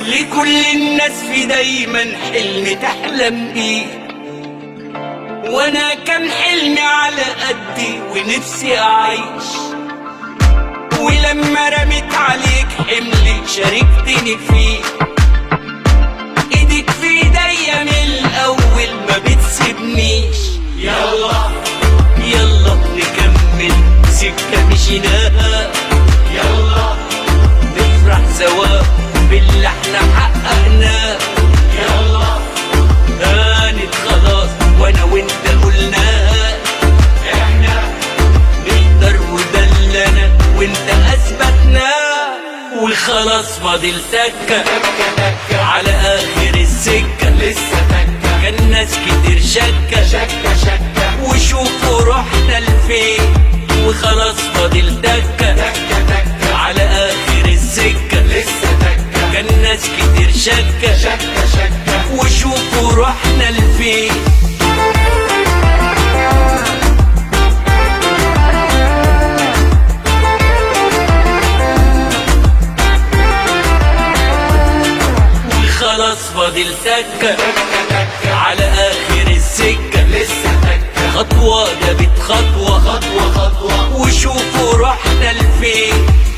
لكل الناس في دايما حلم تحلم بيه. وأنا كان حلمي على قدي ونفسي أعيش. ولما رميت عليك حملي شاركتني فيه. إيدك في ايديا من الأول ما بتسيبنيش. يلا يلا نكمل سكة مشيناها. يلا نفرح سوا باللي إحنا حققناه. يلا هانت خلاص وأنا وانت قلناها إحنا نقدر وده اللي أنا وانت اثبتناه وخلاص فاضل تكة على آخر السكة لسه تكة كان ناس كتير شكة. شكة شكة وشوفوا رحنا لفين وخلاص فاضل تكة تكة شكة. شكة وشوفوا رحنا لفين. خلاص فاضل سكة. على آخر السكة. لسه خطوة جابت خطوة. خطوة خطوة وشوف